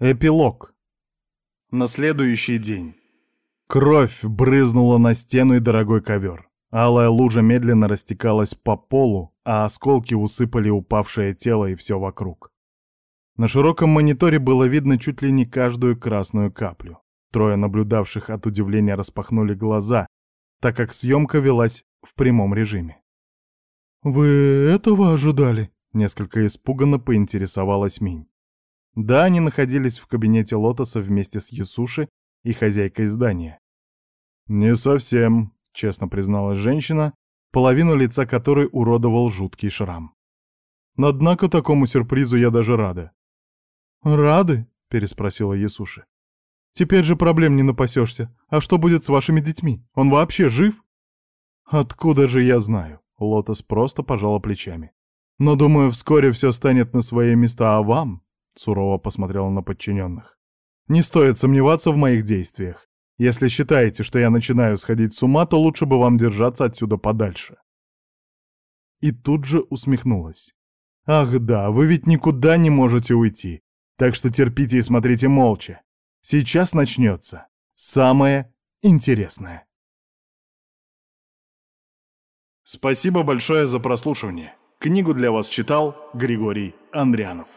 Эпилог. На следующий день. Кровь брызнула на стену и дорогой ковер. Алая лужа медленно растекалась по полу, а осколки усыпали упавшее тело и все вокруг. На широком мониторе было видно чуть ли не каждую красную каплю. Трое наблюдавших от удивления распахнули глаза, так как съемка велась в прямом режиме. «Вы этого ожидали?» — несколько испуганно поинтересовалась Минь. Да, они находились в кабинете Лотоса вместе с Ясуши и хозяйкой здания. «Не совсем», — честно призналась женщина, половину лица которой уродовал жуткий шрам. «Однако такому сюрпризу я даже рада». «Рады?» — переспросила Ясуши. «Теперь же проблем не напасешься. А что будет с вашими детьми? Он вообще жив?» «Откуда же я знаю?» — Лотос просто пожала плечами. «Но думаю, вскоре все станет на свои места, а вам Сурово посмотрела на подчиненных. «Не стоит сомневаться в моих действиях. Если считаете, что я начинаю сходить с ума, то лучше бы вам держаться отсюда подальше». И тут же усмехнулась. «Ах да, вы ведь никуда не можете уйти, так что терпите и смотрите молча. Сейчас начнется самое интересное». Спасибо большое за прослушивание. Книгу для вас читал Григорий Андрянов.